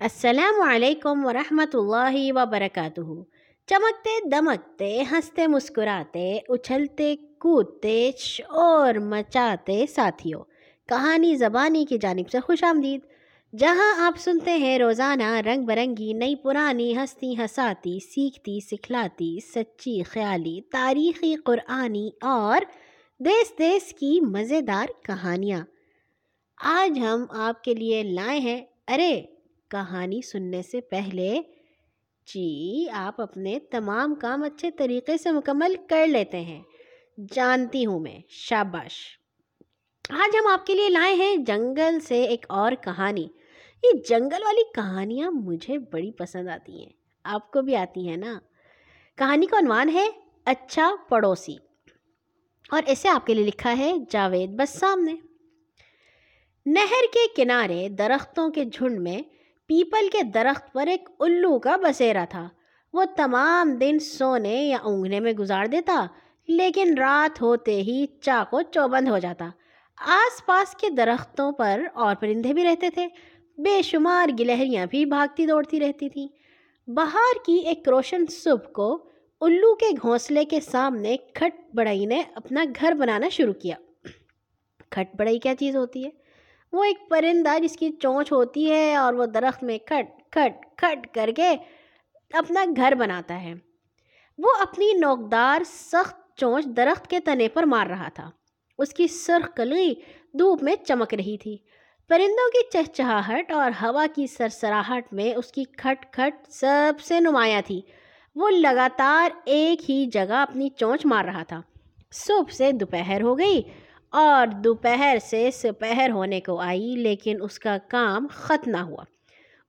السلام علیکم ورحمۃ اللہ وبرکاتہ۔ چمکتے، دمکتے، ہنستے، مسکراتے، اچھلتے، کودتے شور مچاتے ساتھیوں۔ کہانی، زبانی کی جانب سے خوش آمدید۔ جہاں آپ سنتے ہیں، روزانہ رنگ برنگی، نئی پرانی ہستی، ہساتی، سیکھتی، سکھلاتی، سچی، خیالی، تاریخی، قرآنی اور دیس دیس کی مزیدار کہانیاں۔ آج ہم آپ کے لیے لائے ہیں، ارے! کہانی سننے سے پہلے جی آپ اپنے تمام کام اچھے طریقے سے مکمل کر لیتے ہیں۔ جانتی ہوں میں، شاباش۔ آج ہم آپ کے لیے لائے ہیں جنگل سے ایک اور کہانی۔ یہ جنگل والی کہانیاں مجھے بڑی پسند آتی ہیں۔ آپ کو بھی آتی ہیں نا؟ کہانی کا عنوان ہے اچھا پڑوسی۔ اور اسے آپ کے لیے لکھا ہے جاوید بسام نے۔ نہر کے کنارے درختوں کے جھنڈ میں پیپل کے درخت پر ایک الو کا بسیرا تھا۔ وہ تمام دن سونے یا اونگنے میں گزار دیتا، لیکن رات ہوتے ہی چاقو چوبند ہو جاتا۔ آس پاس کے درختوں پر اور پرندے بھی رہتے تھے۔ بے شمار گلہریاں بھی بھاگتی دوڑتی رہتی تھیں۔ بہار کی ایک روشن صبح کو الو کے گھونسلے کے سامنے کھٹ بڑائی نے اپنا گھر بنانا شروع کیا۔ کھٹ بڑائی کیا چیز ہوتی ہے؟ وہ ایک پرندہ جس کی چونچ ہوتی ہے اور وہ درخت میں کھٹ کھٹ کھٹ کر کے اپنا گھر بناتا ہے۔ وہ اپنی نوکدار سخت چونچ درخت کے تنے پر مار رہا تھا۔ اس کی سرخ کلی دھوپ میں چمک رہی تھی۔ پرندوں کی چہچہاہٹ اور ہوا کی سرسراہٹ میں اس کی کھٹ کھٹ سب سے نمایاں تھی۔ وہ لگاتار ایک ہی جگہ اپنی چونچ مار رہا تھا۔ صبح سے دوپہر ہو گئی۔ اور دوپہر سے سپہر ہونے کو آئی، لیکن اس کا کام ختم نہ ہوا۔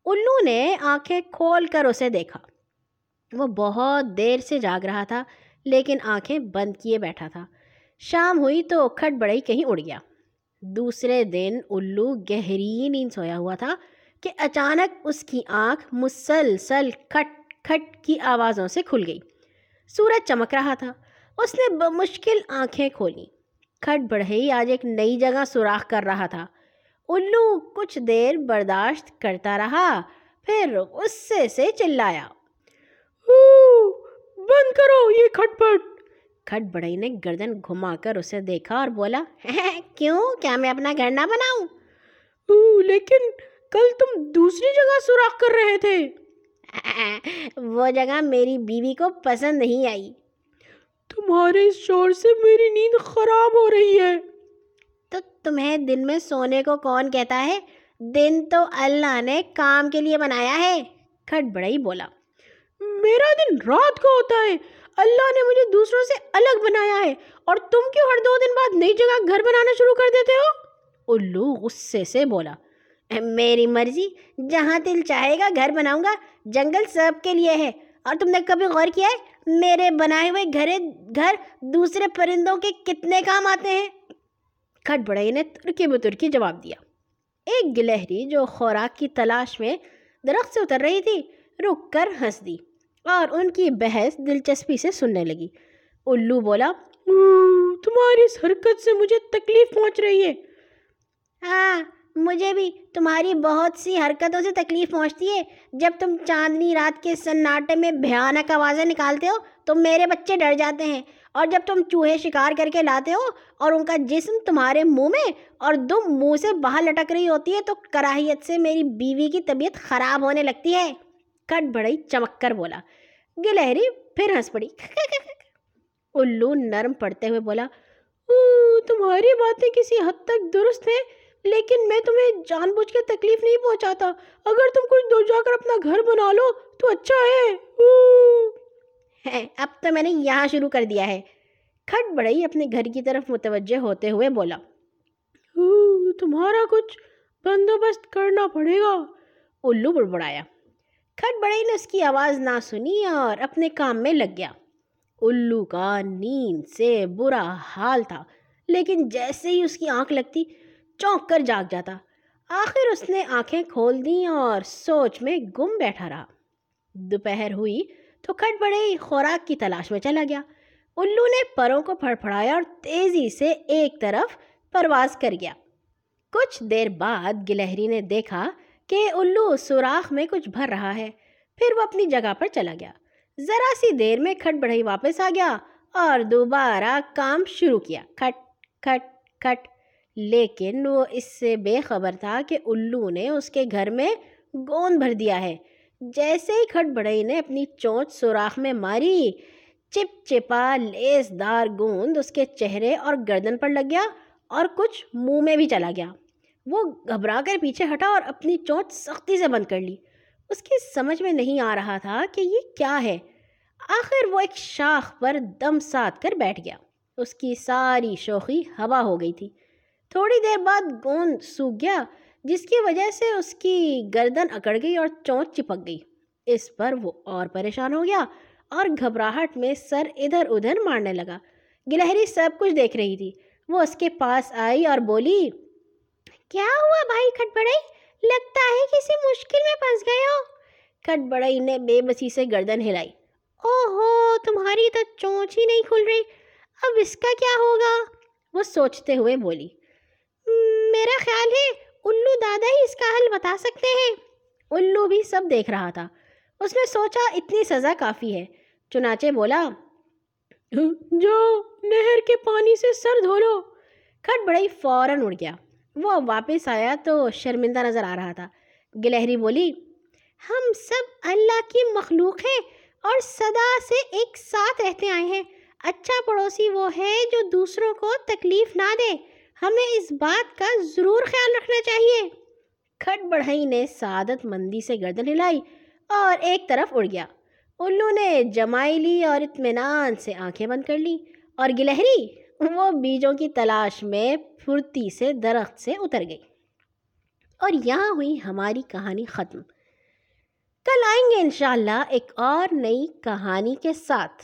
الو نے آنکھیں کھول کر اسے دیکھا۔ وہ بہت دیر سے جاگ رہا تھا، لیکن آنکھیں بند کیے بیٹھا تھا۔ شام ہوئی تو کھٹ بڑئی کہیں اڑ گیا۔ دوسرے دن الو گہری نیند سویا ہوا تھا کہ اچانک اس کی آنکھ مسلسل کھٹ کھٹ کی آوازوں سے کھل گئی۔ سورج چمک رہا تھا۔ اس نے بمشکل آنکھیں کھولیں کھٹ بڑھئی آج ایک نئی جگہ سوراخ کر رہا تھا۔ الو کچھ دیر برداشت کرتا رہا پھر غصے سے چلایا۔ بند کرو یہ کھٹ پٹ۔ کھٹ بڑھئی نے گردن گھما کر اسے دیکھا اور بولا کیوں؟ کیا میں اپنا گھر نہ بناؤں؟ لیکن کل تم دوسری جگہ سوراخ کر رہے تھے۔ وہ جگہ میری بیوی کو پسند نہیں آئی۔ تمہارے اس شور سے میری نیند خراب ہو رہی ہے۔ تو تمہیں دن میں سونے کو کون کہتا ہے؟ دن تو اللہ نے کام کے لیے بنایا ہے۔ کھٹ بڑا ہی بولا۔ میرا دن رات کو ہوتا ہے۔ اللہ نے مجھے دوسروں سے الگ بنایا ہے۔ اور تم کیوں ہر دو دن بعد نئی جگہ گھر بنانا شروع کر دیتے ہو؟ الو غصے سے بولا۔ میری مرضی جہاں دل چاہے گا گھر بناؤں گا۔ جنگل سب کے لیے ہے۔ اور تم نے کبھی غور کیا ہے میرے بنائے ہوئے گھرے گھر دوسرے پرندوں کے کتنے کام آتے ہیں؟ کھٹ بڑائی نے ترکی بترکی جواب دیا۔ ایک گلہری جو خوراک کی تلاش میں درخت سے اتر رہی تھی رک کر ہنس دی اور ان کی بحث دلچسپی سے سننے لگی۔ الو بولا تمہاری اس حرکت سے مجھے تکلیف پہنچ رہی ہے۔ ہاں مجھے بھی تمہاری بہت سی حرکتوں سے تکلیف پہنچتی ہے۔ جب تم چاندنی رات کے سناٹے میں بھیانک آوازیں نکالتے ہو، تو میرے بچے ڈر جاتے ہیں۔ اور جب تم چوہے شکار کر کے لاتے ہو اور ان کا جسم تمہارے منہ میں اور دم منہ سے باہر لٹک رہی ہوتی ہے، تو کراہیت سے میری بیوی کی طبیعت خراب ہونے لگتی ہے۔ کٹ بڑی چمک کر بولا۔ گلہری پھر ہنس پڑی۔ الو نرم پڑتے ہوئے بولا تمہاری باتیں کسی حد تک درست ہیں۔ لیکن میں تمہیں جان بوجھ کے تکلیف نہیں پہنچاتا۔ اگر تم کچھ دور جا کر اپنا گھر بنا لو تو اچھا ہے۔ اب تو میں نے یہاں شروع کر دیا ہے۔ کھٹ بڑھئی اپنے گھر کی طرف متوجہ ہوتے ہوئے بولا۔ تمہارا کچھ بندوبست کرنا پڑے گا۔ الو بڑبڑایا۔ کھٹ بڑھئی نے اس کی آواز نہ سنی اور اپنے کام میں لگ گیا۔ الو کا نیند سے برا حال تھا لیکن جیسے ہی اس کی آنکھ لگتی چونک کر جاگ جاتا۔ آخر اس نے آنکھیں کھول دیں اور سوچ میں گم بیٹھا رہا۔ دوپہر ہوئی تو کھٹ بڑے خوراک کی تلاش میں چلا گیا۔ الو نے پروں کو پھڑ پھڑایا اور تیزی سے ایک طرف پرواز کر گیا۔ کچھ دیر بعد گلہری نے دیکھا کہ الو سوراخ میں کچھ بھر رہا ہے۔ پھر وہ اپنی جگہ پر چلا گیا۔ ذرا سی دیر میں کھٹ بڑھئی واپس آ گیا اور دوبارہ کام شروع کیا۔ کھٹ کھٹ کھٹ۔ لیکن وہ اس سے بے خبر تھا کہ الو نے اس کے گھر میں گوند بھر دیا ہے۔ جیسے ہی کھٹ بڑھئی نے اپنی چونچ سوراخ میں ماری، چپ چپا لیس دار گوند اس کے چہرے اور گردن پر لگ گیا اور کچھ منہ میں بھی چلا گیا۔ وہ گھبرا کر پیچھے ہٹا اور اپنی چونچ سختی سے بند کر لی۔ اس کی سمجھ میں نہیں آ رہا تھا کہ یہ کیا ہے۔ آخر وہ ایک شاخ پر دم ساتھ کر بیٹھ گیا۔ اس کی ساری شوخی ہوا ہو گئی تھی۔ تھوڑی دیر بعد گوند سوکھ گیا، جس کی وجہ سے اس کی گردن اکڑ گئی اور چونچ چپک گئی۔ اس پر وہ اور پریشان ہو گیا اور گھبراہٹ میں سر ادھر ادھر مارنے لگا۔ گلہری سب کچھ دیکھ رہی تھی۔ وہ اس کے پاس آئی اور بولی، کیا ہوا بھائی کھٹ لگتا ہے کسی مشکل میں پھنس گئے ہو کھٹ نے بے بسی سے گردن ہلائی۔ او ہو تمہاری تو چونچ ہی نہیں کھل رہی۔ اب اس کا کیا ہوگا وہ سوچتے ہوئے بولی میرا خیال ہے الو دادا ہی اس کا حل بتا سکتے ہیں۔ الو بھی سب دیکھ رہا تھا۔ اس نے سوچا اتنی سزا کافی ہے۔ چنانچہ بولا، جو نہر کے پانی سے سر دھو لو۔ کھٹ بڑائی فوراً اڑ گیا۔ وہ واپس آیا تو شرمندہ نظر آ رہا تھا۔ گلہری بولی، ہم سب اللہ کی مخلوق ہیں اور صدا سے ایک ساتھ رہتے آئے ہیں۔ اچھا پڑوسی وہ ہے جو دوسروں کو تکلیف نہ دے۔ ہمیں اس بات کا ضرور خیال رکھنا چاہیے۔ کھٹ بڑھئی نے سعادت مندی سے گردن ہلائی اور ایک طرف اڑ گیا۔ الو نے جمائی لی اور اطمینان سے آنکھیں بند کر لی اور گلہری وہ بیجوں کی تلاش میں پھرتی سے درخت سے اتر گئی۔ اور یہاں ہوئی ہماری کہانی ختم۔ کل آئیں گے انشاءاللہ ایک اور نئی کہانی کے ساتھ۔